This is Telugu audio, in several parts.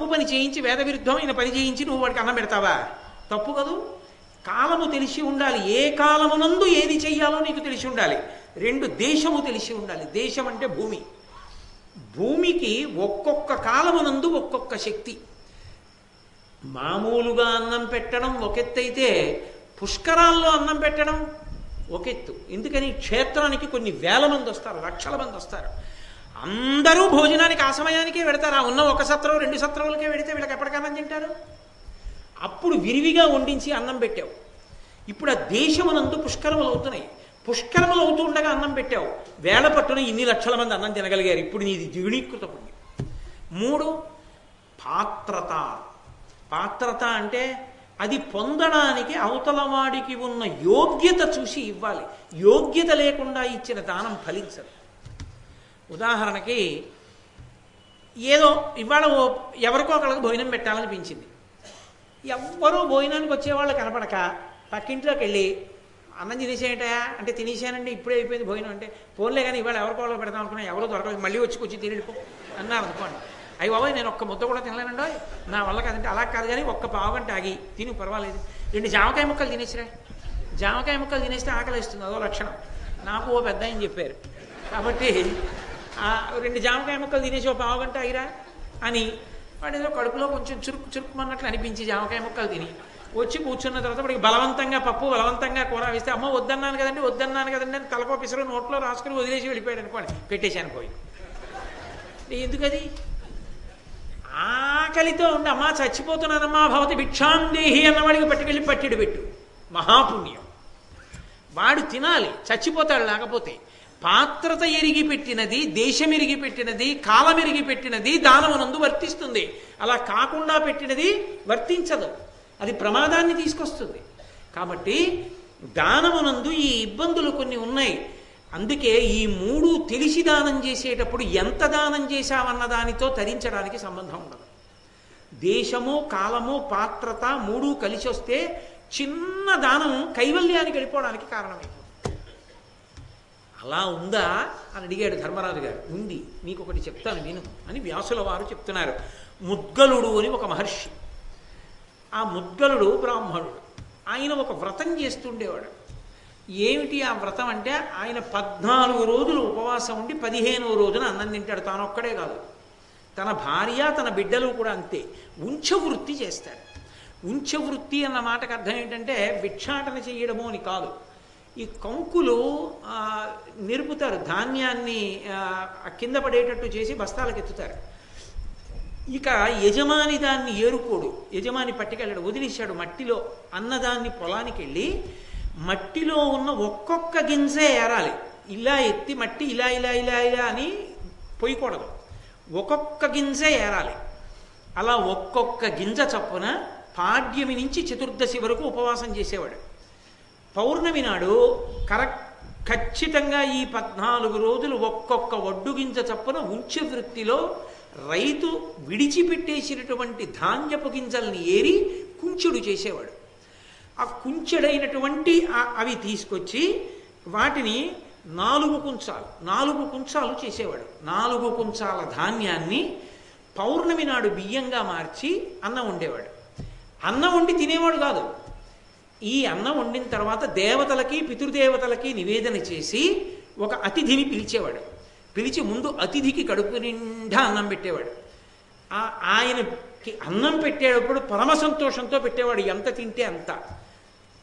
తప్పు పని చేయించి వేద విరుద్ధమైన పని చేయించి నువ్వు వాడికి అన్నం పెడతావా? తప్పు కదూ? కాలము తెలిసి ఉండాలి. ఏ కాలమునందు ఏది చెయ్యాలో నీకు తెలిసి ఉండాలి. రెండు దేశము తెలిసి ఉండాలి. దేశం అంటే భూమి. భూమికి ఒక్కొక్క కాలమునందు ఒక్కొక్క శక్తి. మామూలుగా అన్నం పెట్టడం ఒకెత్తైతే పుష్కరాల్లో అన్నం పెట్టడం ఒకెత్తు. ఎందుకని? క్షేత్రానికి కొన్ని వేల మంది వస్తారు లక్షల మంది వస్తారు అందరూ భోజనానికి ఆ సమయానికే పెడతారు. ఆ ఉన్న ఒక సత్రం రెండు సత్రములకే పెడితే వీళ్ళకి ఎప్పటికన్నా తింటారు? అప్పుడు విరివిగా వండించి అన్నం పెట్టావు. ఇప్పుడు ఆ దేశమునందు పుష్కరములు అవుతున్నాయి. పుష్కరములు అవుతుండగా అన్నం పెట్టావు. వేల పట్టున ఇన్ని లక్షల మంది అన్నం తినగలిగారు. ఇప్పుడు నీది ద్విగుణీకృత పుణ్యం. మూడు పాత్రత. పాత్రత అంటే అది పొందడానికి అవతల వాడికి ఉన్న యోగ్యత చూసి ఇవ్వాలి. యోగ్యత లేకుండా ఇచ్చిన దానం ఫలించదు. ఉదాహరణకి ఏదో ఇవాళ ఓ ఎవరికో ఒకళ్ళకి భోజనం పెట్టాలనిపించింది. ఎవ్వరూ భోజనానికి వచ్చేవాళ్ళు కనపడక పక్కింట్లోకి వెళ్ళి అన్నం తినేసేయటా అంటే తినేసానండి ఇప్పుడే అయిపోయింది భోజనం. అంటే ఫోన్లే కానీ ఇవాళ ఎవరికో వాళ్ళు పెడతాం అనుకున్నా ఎవరో దొరకలేదు మళ్ళీ వచ్చి కూర్చి తినేడిపో అన్నారు అనుకోండి. అయ్యి బాబాయ్ నేను ఒక్క ముద్ద కూడా తినలేనండి నా వల్ల కాదంటే అలా కాదు కానీ ఒక్క పావుగంట ఆగి తిని పర్వాలేదు. రెండు జామకాయ ముక్కలు తినేసిరా. జామకాయ ముక్కలు తినేస్తే ఆకలిస్తుంది అదో లక్షణం. నాకు ఓ పెద్ద అని చెప్పారు. కాబట్టి రెండు జామకాయ ముక్కలు తినేసి ఒక పావుగంట అయిరా అని వాడు ఏదో కడుపులో కొంచెం చురుకు చురుకుమన్నట్లు అనిపించి జామకాయ ముక్కలు తిని వచ్చి కూర్చున్న తర్వాత వాడికి బలవంతంగా పప్పు బలవంతంగా కూర వేస్తే అమ్మ వద్దన్నాను కదండి వద్దన్నాను కదండి అని తలకో పిసరు నోట్లో రాసుకుని వదిలేసి వెళ్ళిపోయాడు అనుకోండి. పెట్టేశాను పోయి. ఎందుకది? ఆకలితో ఉండి అమ్మా చచ్చిపోతున్నానమ్మా భవతి భిక్షాందేహి అన్నవాడికి పట్టుకెళ్ళి పట్టిడు పెట్టు. మహాపుణ్యం. వాడు తినాలి చచ్చిపోతాడు లేకపోతే. పాత్రత ఎరిగి పెట్టినది దేశం ఎరిగి పెట్టినది కాలం ఎరిగి పెట్టినది దానమునందు వర్తిస్తుంది. అలా కాకుండా పెట్టినది వర్తించదు. అది ప్రమాదాన్ని తీసుకొస్తుంది. కాబట్టి దానమునందు ఈ ఇబ్బందులు కొన్ని ఉన్నాయి. అందుకే ఈ మూడు తెలిసి దానం చేసేటప్పుడు ఎంత దానం చేశామన్న దానితో తరించడానికి సంబంధం ఉండదు. దేశము కాలము పాత్రత మూడు కలిసి వస్తే చిన్న దానం కైవల్యానికి వెళ్ళిపోవడానికి కారణమైంది అలా ఉందా అని అడిగాడు ధర్మరాజు గారు. ఉంది మీకు ఒకటి చెప్తాను విను అని వ్యాసుల వారు చెప్తున్నారు. ముద్గలుడు అని ఒక మహర్షి. ఆ ముద్గలుడు బ్రాహ్మణుడు. ఆయన ఒక వ్రతం చేస్తుండేవాడు. ఏమిటి ఆ వ్రతం అంటే ఆయన పద్నాలుగు రోజులు ఉపవాసం ఉండి పదిహేనవ రోజున అన్నం తింటాడు. తాను ఒక్కడే కాదు. తన భార్య తన బిడ్డలు కూడా అంతే. ఉంచవృత్తి చేస్తాడు. ఉంచవృత్తి అన్న మాటకు అర్థం ఏంటంటే భిక్షాటన చేయడము అని కాదు. ఈ కంకులు నిరుపుతారు ధాన్యాన్ని కింద పడేటట్టు చేసి బస్తాలకు ఎత్తుతారు ఇక యజమాని దాన్ని ఏరుకోడు యజమాని పట్టుకెళ్ళాడు వదిలేశాడు మట్టిలో అన్నదాన్ని పొలానికి వెళ్ళి మట్టిలో ఉన్న ఒక్కొక్క గింజే ఏరాలి. ఇలా ఎత్తి మట్టి ఇలా ఇలా ఇలా ఇలా అని పొయ్యకూడదు ఒక్కొక్క గింజే ఏరాలి. అలా ఒక్కొక్క గింజ చప్పున పాడ్యమి నుంచి చతుర్దశి వరకు ఉపవాసం చేసేవాడు. పౌర్ణమి నాడు కర ఖచ్చితంగా ఈ పద్నాలుగు రోజులు ఒక్కొక్క ఒడ్డు గింజ చప్పున ఉంచె వృత్తిలో రైతు విడిచిపెట్టేసినటువంటి ధాన్యపు గింజల్ని ఏరి కుంచుడు చేసేవాడు. ఆ కుంచెడైనటువంటి అవి తీసుకొచ్చి వాటిని నాలుగు కుంచాలు నాలుగు కుంచాలు చేసేవాడు. నాలుగు కుంచాల ధాన్యాన్ని పౌర్ణమి నాడు బియ్యంగా మార్చి అన్నం వండేవాడు. అన్నం వండి తినేవాడు కాదు. ఈ అన్నం వండిన తర్వాత దేవతలకి పితృదేవతలకి నివేదన చేసి ఒక అతిథిని పిలిచేవాడు. పిలిచి ముందు అతిథికి కడుపు నిండా అన్నం పెట్టేవాడు. ఆ ఆయనకి అన్నం పెట్టేటప్పుడు పరమ సంతోషంతో పెట్టేవాడు ఎంత తింటే అంత.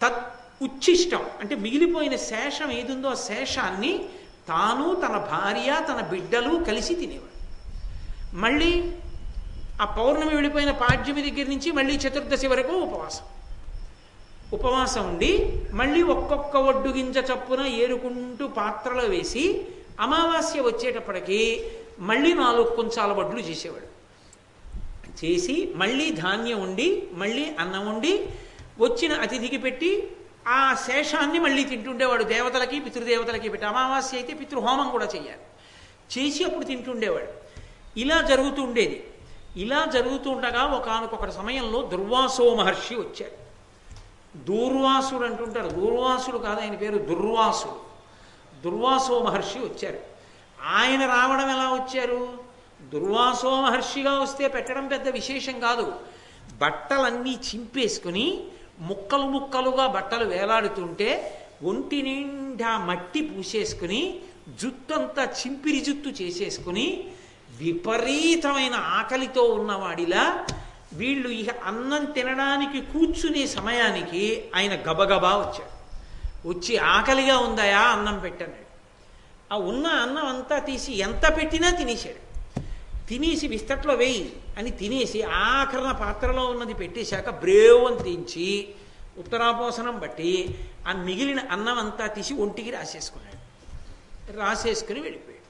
తత్ ఉచ్ఛిష్టం అంటే మిగిలిపోయిన శేషం ఏదుందో ఆ శేషాన్ని తాను తన భార్య తన బిడ్డలు కలిసి తినేవాడు మళ్ళీ ఆ పౌర్ణమి వెళ్ళిపోయిన పాడ్యమి దగ్గర నుంచి మళ్ళీ చతుర్దశి వరకు ఉపవాసం. ఉపవాసం ఉండి మళ్ళీ ఒక్కొక్క ఒడ్డు గింజ చప్పున ఏరుకుంటూ పాత్రలో వేసి అమావాస్య వచ్చేటప్పటికి మళ్ళీ నాలుగు కొంచాల వడ్లు చేసేవాడు. చేసి మళ్ళీ ధాన్యం ఉండి మళ్ళీ అన్నం ఉండి వచ్చిన అతిథికి పెట్టి ఆ శేషాన్ని మళ్ళీ తింటుండేవాడు. దేవతలకి పితృదేవతలకి పెట్టి అమావాస్య అయితే పితృహోమం కూడా చేయాలి. చేసి అప్పుడు తింటుండేవాడు. ఇలా జరుగుతూ ఉండేది. ఇలా జరుగుతుండగా ఒకనకొక సమయంలో దుర్వాసో మహర్షి వచ్చాడు. దూర్వాసుడు అంటుంటారు. దూర్వాసుడు కాదు ఆయన పేరు దుర్వాసుడు. దుర్వాసో మహర్షి వచ్చారు. ఆయన రావడం ఎలా వచ్చారు? దుర్వాసో మహర్షిగా వస్తే పెట్టడం పెద్ద విశేషం కాదు. బట్టలన్నీ చింపేసుకుని ముక్కలు ముక్కలుగా బట్టలు వేలాడుతుంటే ఒంటి నిండా మట్టి పూసేసుకుని జుత్తంతా చింపిరి జుత్తు చేసేసుకుని విపరీతమైన ఆకలితో ఉన్నవాడిలా వీళ్ళు ఇక అన్నం తినడానికి కూర్చునే సమయానికి ఆయన గబగబా వచ్చాడు. వచ్చి ఆకలిగా ఉందాయా అన్నం పెట్టాను ఆ ఉన్న అన్నం అంతా తీసి ఎంత పెట్టినా తినేశాడు. తినేసి విస్తట్లో వేయి అని తినేసి ఆఖరణ పాత్రలో ఉన్నది పెట్టేశాక బ్రేవం తీంచి ఉత్తరాపోసనం బట్టి ఆ మిగిలిన అన్నం అంతా తీసి ఒంటికి రాసేసుకున్నాడు. రాసేసుకుని వెళ్ళిపోయాడు.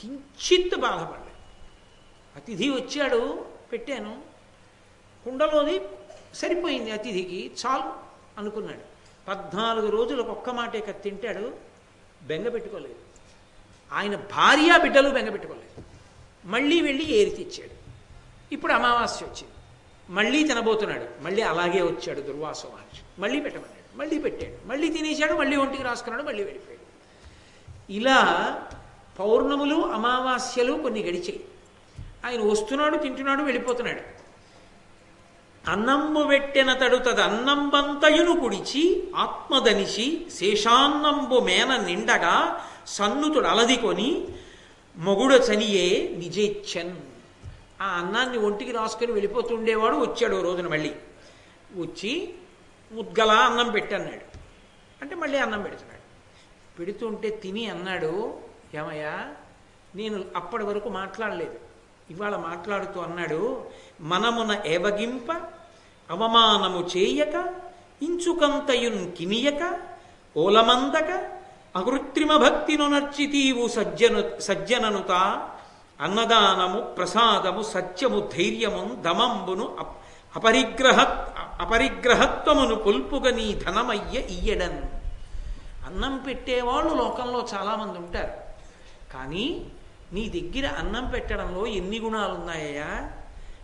కించిత్ బాధపడ్డాడు. అతిథి వచ్చాడు. పెట్టాను. కుండలోది సరిపోయింది అతిథికి చాలు అనుకున్నాడు. పద్నాలుగు రోజులకు ఒక్క మాటే కత్తి తింటాడు బెంగ పెట్టుకోలేదు. ఆయన భార్య బిడ్డలు బెంగ పెట్టుకోలేదు. మళ్ళీ వెళ్ళి ఏరి తెచ్చాడు. ఇప్పుడు అమావాస్య వచ్చింది. మళ్ళీ తినబోతున్నాడు. మళ్ళీ అలాగే వచ్చాడు దుర్వాస మహర్షి. మళ్ళీ పెట్టమన్నాడు. మళ్ళీ పెట్టాడు. మళ్ళీ తినేశాడు మళ్ళీ ఒంటికి రాసుకున్నాడు మళ్ళీ వెళ్ళిపోయాడు. ఇలా పౌర్ణములు అమావాస్యలు కొన్ని గడిచాయి. ఆయన వస్తున్నాడు తింటున్నాడు వెళ్ళిపోతున్నాడు. అన్నంబు పెట్టిన తడుతది అన్నంబంతయును కుడిచి ఆత్మదనిచి శేషాన్నంబు మేన నిండగా సన్నుతుడు అలదికొని మొగుడ చనియే నిజేచ్ఛన్. ఆ అన్నాన్ని ఒంటికి రాసుకొని వెళ్ళిపోతుండేవాడు వచ్చాడు ఓ రోజున మళ్ళీ. వచ్చి ముద్గల అన్నం పెట్టన్నాడు. అంటే మళ్ళీ అన్నం పెడుతున్నాడు. పెడుతుంటే తిని అన్నాడు ఏమయ్యా నేను అప్పటి వరకు మాట్లాడలేదు. ఇవాళ మాట్లాడుతూ అన్నాడు మనమున ఏవగింప అవమానము చేయక ఇంచుకంతయున్ కినియక ఓలమందక అకృత్రిమ భక్తిను నర్చితీవు సజ్జను సజ్జననుత అన్నదానము ప్రసాదము సత్యము ధైర్యము దమంబును అపరిగ్రహ అపరిగ్రహత్వమును కొల్పుగని నీ ధనమయ్య ఇయ్యడన్. అన్నం పెట్టేవాళ్ళు లోకంలో చాలామంది ఉంటారు. కానీ నీ దగ్గర అన్నం పెట్టడంలో ఎన్ని గుణాలు ఉన్నాయా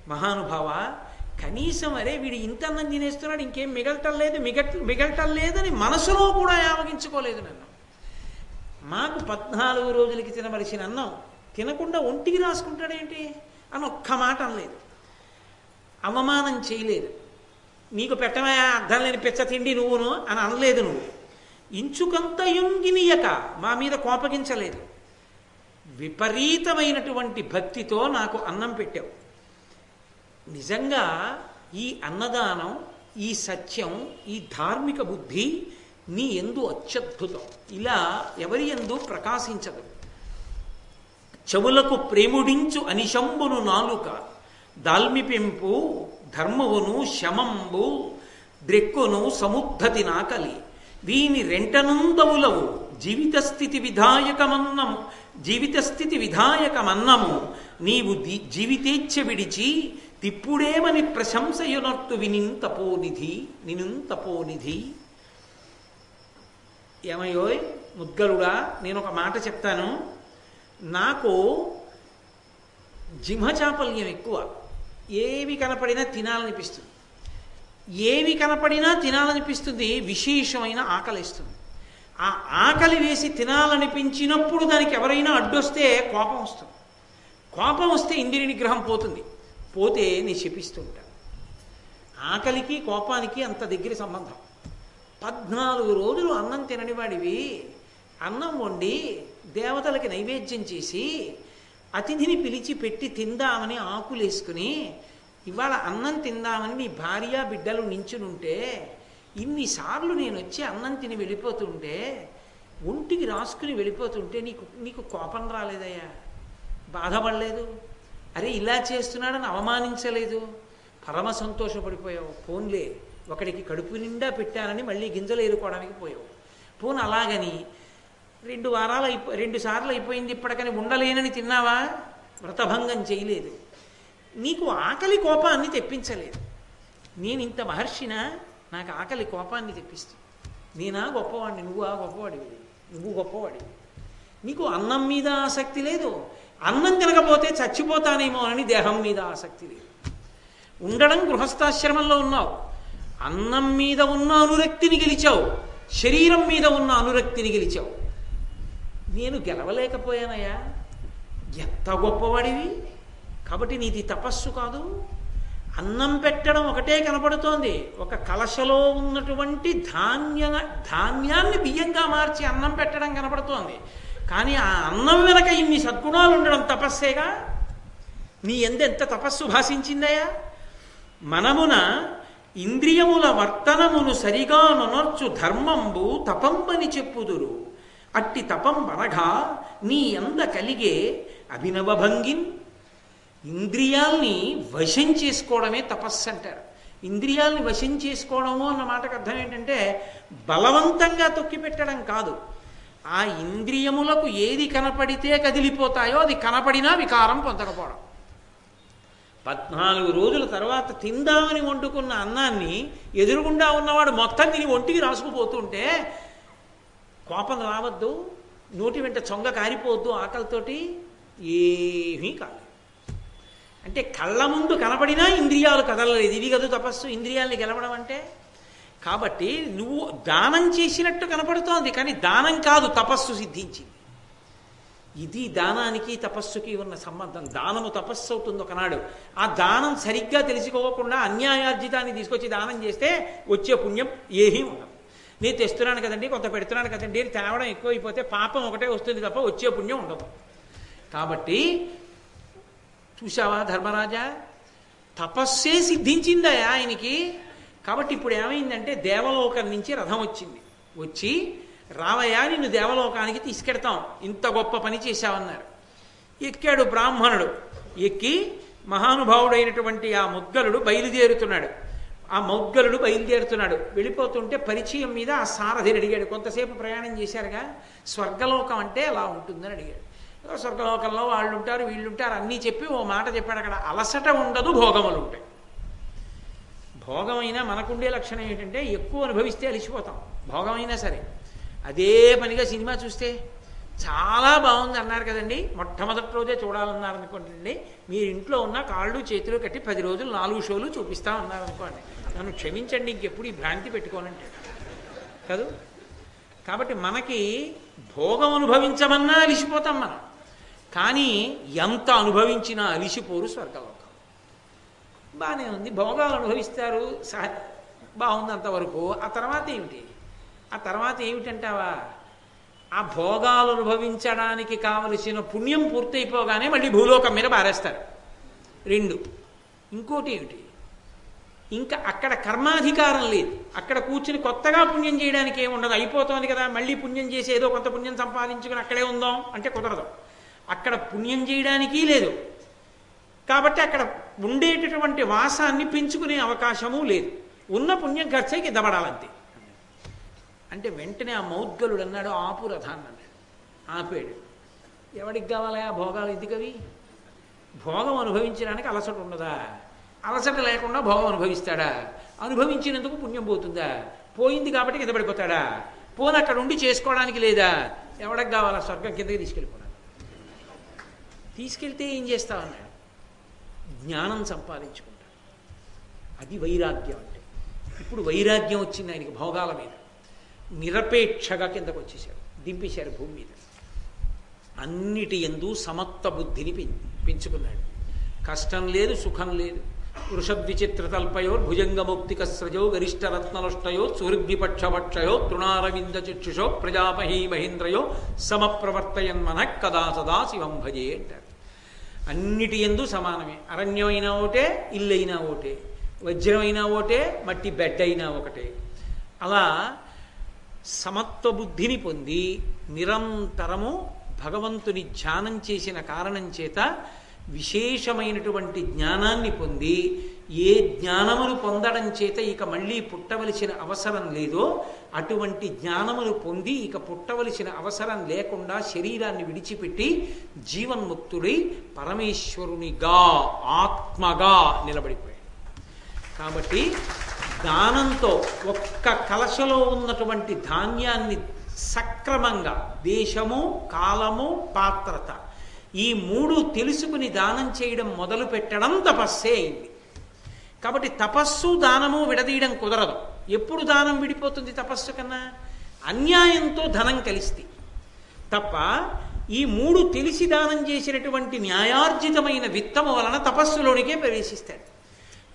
మహానుభావ కనీసం అరే వీడు ఇంత అన్నం తినేస్తున్నాడు ఇంకేం మిగలటం లేదు మిగట మిగలటం లేదని మనసులో కూడా యావగించుకోలేదు నన్ను. మాకు పద్నాలుగు రోజులకి తినవలసిన అన్నం తినకుండా ఒంటికి రాసుకుంటాడేంటి అని ఒక్క మాట అనలేదు. అవమానం చేయలేదు. నీకు పెట్టమే అర్థం లేని పిచ్చ తిండి నువ్వును అని అనలేదు నువ్వు. ఇంచుకంత యుంగినియక మా మీద కోపగించలేదు. విపరీతమైనటువంటి భక్తితో నాకు అన్నం పెట్టావు. నిజంగా ఈ అన్నదానం ఈ సత్యం ఈ ధార్మిక బుద్ధి నీ ఎందు అత్యద్భుతం. ఇలా ఎవరి ఎందు ప్రకాశించదు. చెవులకు ప్రేముడించు అనిశంబును నాలుక దాల్మి పెంపు ధర్మవును శమంబు ద్రెక్కును సముద్ధతి నాకలి. వీని రెంటనుందవులవు జీవిత స్థితి విధాయకమన్నం జీవిత స్థితి విధాయకమన్నము నీవు జీవితేచ్ఛ విడిచి తిప్పుడేమని ప్రశంసయునట్టు వినింతపోనిధి నినుంతపోనిధి. ఏమయ్యో ముద్గలుడా నేను ఒక మాట చెప్తాను. నాకు జింహచాపల్యం ఎక్కువ ఏవి కనపడినా తినాలనిపిస్తుంది. ఏవి కనపడినా తినాలనిపిస్తుంది విశేషమైన ఆకలిస్తుంది. ఆ ఆకలి వేసి తినాలనిపించినప్పుడు దానికి ఎవరైనా అడ్డొస్తే కోపం వస్తుంది. కోపం వస్తే ఇంద్రియ నిగ్రహం పోతుంది. పోతే నేను శపిస్తూ ఉంటాను ఆకలికి కోపానికి అంత దగ్గర సంబంధం. పద్నాలుగు రోజులు అన్నం తినని వాడివి అన్నం వండి దేవతలకి నైవేద్యం చేసి అతిథిని పిలిచి పెట్టి తిందామని ఆకులేసుకుని ఇవాళ అన్నం తిందామని నీ భార్య బిడ్డలు నించునుంటే ఇన్నిసార్లు నేను వచ్చి అన్నం తిని వెళ్ళిపోతుంటే ఒంటికి రాసుకుని వెళ్ళిపోతుంటే నీకు నీకు కోపం రాలేదయ్యా? బాధపడలేదు? అరే ఇలా చేస్తున్నాడని అవమానించలేదు? పరమ సంతోషపడిపోయావు. ఫోన్లే ఒకడికి కడుపు నిండా పెట్టానని మళ్ళీ గింజలు ఏరుకోవడానికి పోయావు. ఫోన్ అలాగని రెండు వారాలు అయిపో రెండు సార్లు అయిపోయింది ఇప్పటికని ఉండలేనని తిన్నావా? వ్రతభంగం చేయలేదు. నీకు ఆకలి కోపాన్ని తెప్పించలేదు. నేను ఇంత మహర్షిన నాకు ఆకలి కోపాన్ని తెప్పిస్తుంది నేనా గొప్పవాడిని? నువ్వు ఆ గొప్పవాడివి నువ్వు గొప్పవాడివి నీకు అన్నం మీద ఆసక్తి లేదు. అన్నం తినకపోతే చచ్చిపోతానేమో అని దేహం మీద ఆసక్తి లేదు. ఉండడం గృహస్థాశ్రమంలో ఉన్నావు. అన్నం మీద ఉన్న అనురక్తిని గెలిచావు. శరీరం మీద ఉన్న అనురక్తిని గెలిచావు. నేను గెలవలేకపోయానయ్యా. ఎంత గొప్పవాడివి? కాబట్టి నీది తపస్సు కాదు. అన్నం పెట్టడం ఒకటే కనపడుతోంది. ఒక కలశలో ఉన్నటువంటి ధాన్య ధాన్యాన్ని బియ్యంగా మార్చి అన్నం పెట్టడం కనపడుతోంది. కానీ ఆ అన్నం వెనక ఇన్ని సద్గుణాలు ఉండడం తపస్సేగా? నీ ఎందెంత తపస్సు భాషించిందయ్యా? మనమున ఇంద్రియముల వర్తనమును సరిగా నొనర్చు ధర్మంబు తపంబని చెప్పుదురు. అట్టి తపం అనగా నీ ఎంద కలిగే అభినవభంగిన్ ఇంద్రియాల్ని వశం చేసుకోవడమే తపస్సు అంటారు. ఇంద్రియాల్ని వశం చేసుకోవడము అన్న మాటకు అర్థం ఏంటంటే బలవంతంగా తొక్కిపెట్టడం కాదు. ఆ ఇంద్రియములకు ఏది కనపడితే కదిలిపోతాయో అది కనపడినా వికారం పొందకపోవడం. పద్నాలుగు రోజుల తర్వాత తిందామని వండుకున్న అన్నాన్ని ఎదురుగుండా ఉన్నవాడు మొత్తం తిని ఒంటికి రాసుకుపోతుంటే కోపం రావద్దు నోటి వెంట చొంగ కారిపోవద్దు ఆకలితోటి ఏమీ కాదు. అంటే కళ్ళ ముందు కనపడినా ఇంద్రియాలు కదలలేదు. ఇది కదా తపస్సు. ఇంద్రియాల్ని గెలవడం అంటే కాబట్టి నువ్వు దానం చేసినట్టు కనపడుతోంది కానీ దానం కాదు తపస్సు సిద్ధించింది. ఇది దానానికి తపస్సుకి ఉన్న సంబంధం. దానము తపస్సు అవుతుంది ఒకనాడు. ఆ దానం సరిగ్గా తెలుసుకోకుండా అన్యాయార్జితాన్ని తీసుకొచ్చి దానం చేస్తే వచ్చే పుణ్యం ఏమీ ఉండదు. నేను తెస్తున్నాను కదండి కొంత పెడుతున్నాను కదండి తేవడం ఎక్కువైపోతే పాపం ఒకటే వస్తుంది తప్ప వచ్చే పుణ్యం ఉండదు. కాబట్టి చూసావా ధర్మరాజా? తపస్సే సిద్ధించిందా ఆయనకి? కాబట్టి ఇప్పుడు ఏమైందంటే దేవలోకం నుంచి రథం వచ్చింది. వచ్చి రావయ్యా నిన్ను దేవలోకానికి తీసుకెడతాం. ఇంత గొప్ప పని చేశావన్నారు. ఎక్కాడు బ్రాహ్మణుడు. ఎక్కి మహానుభావుడైనటువంటి ఆ ముద్గలుడు బయలుదేరుతున్నాడు. ఆ మొగ్గలుడు బయలుదేరుతున్నాడు. వెళ్ళిపోతుంటే పరిచయం మీద ఆ సారథిని అడిగాడు. కొంతసేపు ప్రయాణం చేశారుగా? స్వర్గలోకం అంటే అలా ఉంటుందని అడిగాడు. స్వర్గలోకంలో వాళ్ళు ఉంటారు వీళ్ళు ఉంటారు అన్నీ చెప్పి ఓ మాట చెప్పాడు అక్కడ. అలసట ఉండదు భోగములు ఉంటాయి. భోగమైనా మనకుండే లక్షణం ఏంటంటే ఎక్కువ అనుభవిస్తే అలిసిపోతాం. భోగమైనా సరే. అదే పనిగా సినిమా చూస్తే చాలా బాగుంది అన్నారు కదండి. మొట్టమొదటి రోజే చూడాలన్నారు అనుకోండి మీరు ఇంట్లో ఉన్న కాళ్ళు చేతులు కట్టి పది రోజులు నాలుగు షోలు చూపిస్తా ఉన్నారు అనుకోండి నన్ను క్షమించండి ఇంకెప్పుడు ఈ భ్రాంతి పెట్టుకోనంటే కాదు? కాబట్టి మనకి భోగం అనుభవించమన్నా అలిసిపోతాం మనం. కానీ ఎంత అనుభవించినా అలిసిపోరు స్వర్గలోకం. బాగానే ఉంది. భోగాలు అనుభవిస్తారు. సహ బాగుంది అంతవరకు ఆ తర్వాత ఏమిటి? ఆ తర్వాత ఏమిటంటావా? ఆ భోగాలు అనుభవించడానికి కావలసిన పుణ్యం పూర్తయిపోగానే మళ్ళీ భూలోకం మీద బారేస్తారు రెండు. ఇంకోటి ఏమిటి? ఇంకా అక్కడ కర్మాధికారం లేదు. అక్కడ కూర్చుని కొత్తగా పుణ్యం చేయడానికి ఏముండదు. ఉండదు అయిపోతుంది కదా. మళ్ళీ పుణ్యం చేసి ఏదో కొంత పుణ్యం సంపాదించుకుని అక్కడే ఉందాం అంటే కుదరదు. అక్కడ పుణ్యం చేయడానికి లేదు. కాబట్టి అక్కడ ఉండేటటువంటి వాసాన్ని పెంచుకునే అవకాశము లేదు. ఉన్న పుణ్యం ఖర్చయికి దబడాలంతే. అంటే వెంటనే ఆ మౌద్గలుడు అన్నాడు ఆపు రథాన్ని అన్నాడు. ఆపాడు. ఎవడికి కావాలా ఆ భోగాలు ఎందుకవి భోగం అనుభవించడానికి అలసట ఉండదా అలసట లేకుండా భోగం అనుభవిస్తాడా? అనుభవించినందుకు పుణ్యం పోతుందా? పోయింది కాబట్టి కింద పడిపోతాడా? పోను అక్కడ ఉండి చేసుకోవడానికి లేదా? ఎవడికి కావాలా? స్వర్గం కిందకి తీసుకెళ్ళిపోతాడు. తీసుకెళ్తే ఏం చేస్తావన్నాడు జ్ఞానం సంపాదించుకుంటాడు. అది వైరాగ్యం అంటే. ఇప్పుడు వైరాగ్యం వచ్చింది ఆయనకి భోగాల మీద. నిరపేక్షగా కిందకు వచ్చేసాడు. దింపేశారు భూమి మీద. అన్నిటి ఎందు సమత్వ బుద్ధిని పెంచుకున్నాడు. కష్టం లేదు సుఖం లేదు. వృషద్విచిత్రతల్పయో భుజంగముక్తిక స్రజో గరిష్టరత్నలుష్టయో సుహృద్విపక్షభక్షయో తృణారవింద చక్షుషో ప్రజాపహీ మహేంద్రయో సమప్రవర్తయన్మన కదా సదా శివం భజే అంటారు అన్నిటి ఎందు సమానమే. అరణ్యమైనా ఒకటే ఇల్లైనా ఒకటే వజ్రమైనా ఒకటే మట్టి బెడ్ అయినా ఒకటే. అలా సమత్వ బుద్ధిని పొంది నిరంతరము భగవంతుని ధ్యానం చేసిన కారణం చేత విశేషమైనటువంటి జ్ఞానాన్ని పొంది ఏ జ్ఞానమును పొందడం చేత ఇక మళ్ళీ పుట్టవలసిన అవసరం లేదో అటువంటి జ్ఞానమును పొంది ఇక పుట్టవలసిన అవసరం లేకుండా శరీరాన్ని విడిచిపెట్టి జీవన్ముక్తుడై పరమేశ్వరునిగా ఆత్మగా నిలబడిపోయాడు. కాబట్టి దానంతో ఒక్క కలశలో ఉన్నటువంటి ధాన్యాన్ని సక్రమంగా దేశము కాలము పాత్రత ఈ మూడు తెలుసుకుని దానం చేయడం మొదలు పెట్టడం తపస్సే అయింది. కాబట్టి తపస్సు దానము విడదీయడం కుదరదు. ఎప్పుడు దానం విడిపోతుంది తపస్సు కన్నా? అన్యాయంతో ధనం కలిస్తే. తప్ప ఈ మూడు తెలిసి దానం చేసినటువంటి న్యాయార్జితమైన విత్తము వలన తపస్సులోనికే ప్రవేశిస్తాడు.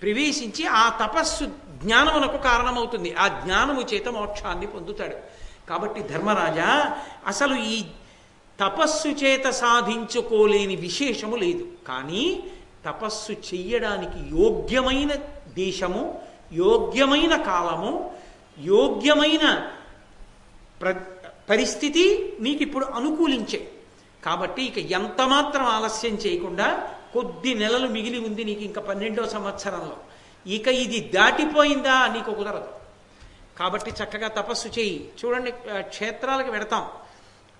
ప్రవేశించి ఆ తపస్సు జ్ఞానమునకు కారణమవుతుంది. ఆ జ్ఞానము చేత మోక్షాన్ని పొందుతాడు. కాబట్టి ధర్మరాజా అసలు ఈ తపస్సు చేత సాధించుకోలేని విశేషము లేదు. కానీ తపస్సు చెయ్యడానికి యోగ్యమైన దేశము యోగ్యమైన కాలము యోగ్యమైన ప్ర పరిస్థితి నీకు ఇప్పుడు అనుకూలించే. కాబట్టి ఇక ఎంత మాత్రం ఆలస్యం చేయకుండా కొద్ది నెలలు మిగిలి ఉంది నీకు ఇంకా పన్నెండో సంవత్సరంలో. ఇక ఇది దాటిపోయిందా నీకు కుదరదు. కాబట్టి చక్కగా తపస్సు చేయి చూడండి క్షేత్రాలకు వెడతాం.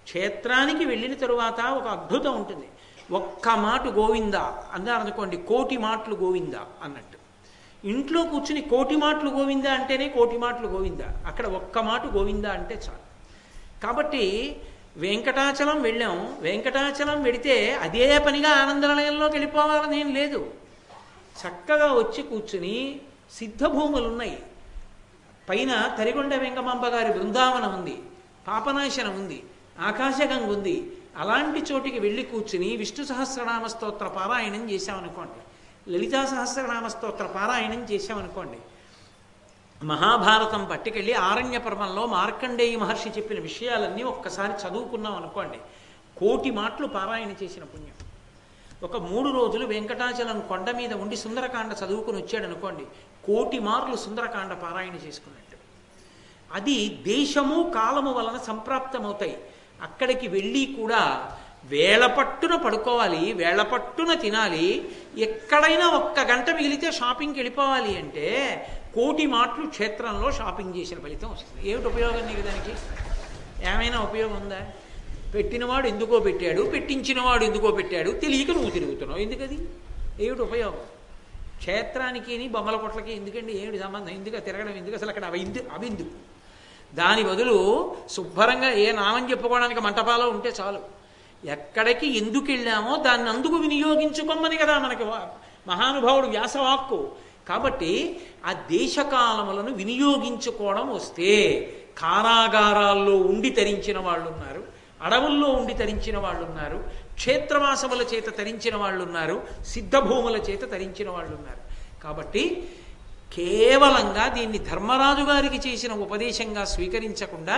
క్షేత్రానికి వెళ్ళిన తరువాత ఒక అద్భుతం ఉంటుంది. ఒక్క మాట గోవిందా? అన్నారనుకోండి కోటి మాటలు గోవిందా? అన్నట్టు. ఇంట్లో కూర్చుని కోటి మాటలు గోవిందా అంటేనే కోటి మాటలు గోవిందా? అక్కడ ఒక్క మాట గోవిందా అంటే చాలు. కాబట్టి వెంకటాచలం వెళ్ళాం. వెంకటాచలం వెడితే అదే పనిగా ఆనందనిలయంలోకి వెళ్ళిపోవాలని ఏం లేదు. చక్కగా వచ్చి కూర్చుని సిద్ధభూములు ఉన్నాయి పైన తరిగొండ వెంకమాంబ గారి బృందావనం ఉంది. పాపనాశనం ఉంది. ఆకాశగంగ ఉంది. అలాంటి చోటికి వెళ్ళి కూర్చుని విష్ణు సహస్రనామ స్తోత్ర పారాయణం చేశామనుకోండి. లలితా సహస్రనామ స్తోత్ర పారాయణం చేశామనుకోండి. మహాభారతం పట్టుకెళ్ళి ఆరణ్య పర్వంలో మార్కండేయ మహర్షి చెప్పిన విషయాలన్నీ ఒక్కసారి చదువుకున్నాం అనుకోండి కోటి మాటలు పారాయణ చేసిన పుణ్యం. ఒక మూడు రోజులు వెంకటాచలం కొండ మీద ఉండి సుందరకాండ చదువుకుని వచ్చాడు అనుకోండి కోటి మార్లు సుందరకాండ పారాయణ చేసుకున్నట్టు. అది దేశము కాలము వలన సంప్రాప్తమవుతాయి. అక్కడికి వెళ్ళి కూడా వేళపట్టున పడుకోవాలి వేళపట్టున తినాలి. ఎక్కడైనా ఒక్క గంట మిగిలితే షాపింగ్కి వెళ్ళిపోవాలి అంటే కోటి మాటలు క్షేత్రంలో షాపింగ్ చేసిన ఫలితం వస్తుంది. ఏమిటి ఉపయోగం నీకు దానికి? ఏమైనా ఉపయోగం ఉందా? పెట్టినవాడు ఎందుకో పెట్టాడు పెట్టించినవాడు ఎందుకో పెట్టాడు తెలియక నువ్వు తిరుగుతున్నావు. ఎందుకది? ఏమిటి ఉపయోగం? క్షేత్రానికి బొమ్మల కొట్లకి ఎందుకండి? ఏమిటి సంబంధం? ఎందుకు తిరగడం? ఎందుకు అసలు అక్కడ అవి ఎందు- అవి ఎందుకు దాని బదులు శుభ్రంగా ఏ నామం చెప్పుకోవడానికి మంటపాలో ఉంటే చాలు. ఎక్కడికి ఎందుకు వెళ్ళామో దాన్ని అందుకు వినియోగించుకోమని కదా మనకి వా- మహానుభావుడు వ్యాసవాక్కు. కాబట్టి ఆ దేశకాలములను వినియోగించుకోవడం వస్తే కారాగారాల్లో ఉండి తరించిన వాళ్ళు ఉన్నారు అడవుల్లో ఉండి తరించిన వాళ్ళు ఉన్నారు క్షేత్రవాసముల చేత తరించిన వాళ్ళు ఉన్నారు సిద్ధభూముల చేత తరించిన వాళ్ళు ఉన్నారు కాబట్టి కేవలంగా దీన్ని ధర్మరాజు గారికి చేసిన ఉపదేశంగా స్వీకరించకుండా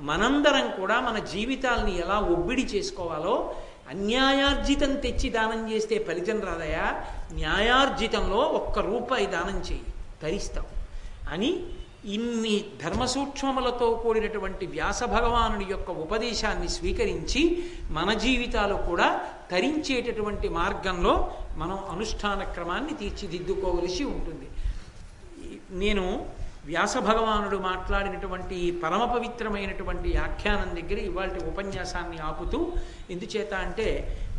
మనందరం కూడా మన జీవితాల్ని ఎలా ఒబ్బిడి చేసుకోవాలో అన్యాయార్జితం తెచ్చి దానం చేస్తే ఫలితం రాదయా? న్యాయార్జితంలో ఒక్క రూపాయి దానం చేయి తరిస్తావు అని ఇన్ని ధర్మసూక్ష్మములతో కూడినటువంటి వ్యాస భగవానుడి యొక్క ఉపదేశాన్ని స్వీకరించి మన జీవితాలు కూడా తరించేటటువంటి మార్గంలో మనం అనుష్ఠాన క్రమాన్ని తీర్చిదిద్దుకోవలసి ఉంటుంది. నేను వ్యాస భగవానుడు మాట్లాడినటువంటి పరమ పవిత్రమైనటువంటి వ్యాఖ్యానం దగ్గర ఇవాళ ఉపన్యాసాన్ని ఆపుతూ ఎందుచేత అంటే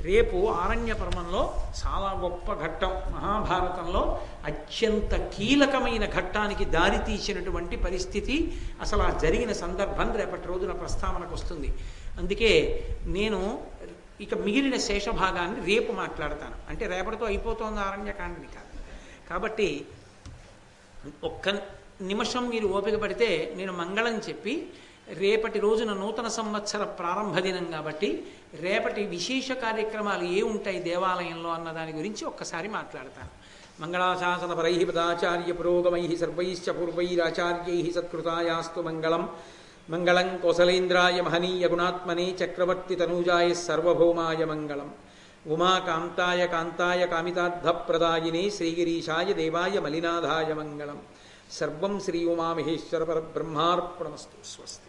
రేపు ఆరణ్య పర్వంలో చాలా గొప్ప ఘట్టం మహాభారతంలో అత్యంత కీలకమైన ఘట్టానికి దారి తీసినటువంటి పరిస్థితి అసలు ఆ జరిగిన సందర్భం రేపటి రోజున ప్రస్తావనకు వస్తుంది. అందుకే నేను ఇక మిగిలిన శేషభాగాన్ని రేపు మాట్లాడతాను. అంటే రేపటితో అయిపోతుంది ఆరణ్యకాండని కాదు. కాబట్టి ఒక్క నిమిషం మీరు ఓపిక పడితే నేను మంగళం చెప్పి రేపటి రోజున నూతన సంవత్సర ప్రారంభ దినం కాబట్టి రేపటి విశేష కార్యక్రమాలు ఏ ఉంటాయి దేవాలయంలో అన్న దాని గురించి ఒక్కసారి మాట్లాడతాను. మంగళాశాసన పరై పదాచార్య పురోగమై సర్వైశ్చ పూర్వైరాచార్యై సత్కృతాయాస్తు మంగళం. మంగళం కోసలేంద్రాయ మహనీయ గుణాత్మనే చక్రవర్తి తనూజాయ సర్వభౌమాయ మంగళం. ఉమాకాంతాయ కాంతాయ కామితార్థప్రదాయిని శ్రీగిరీషాయ దేవాయ మలినాథాయ మంగళం. సర్వం శ్రీ ఉమామహేశ్వర పరబ్రహ్మార్పణమస్తు. స్వస్తి.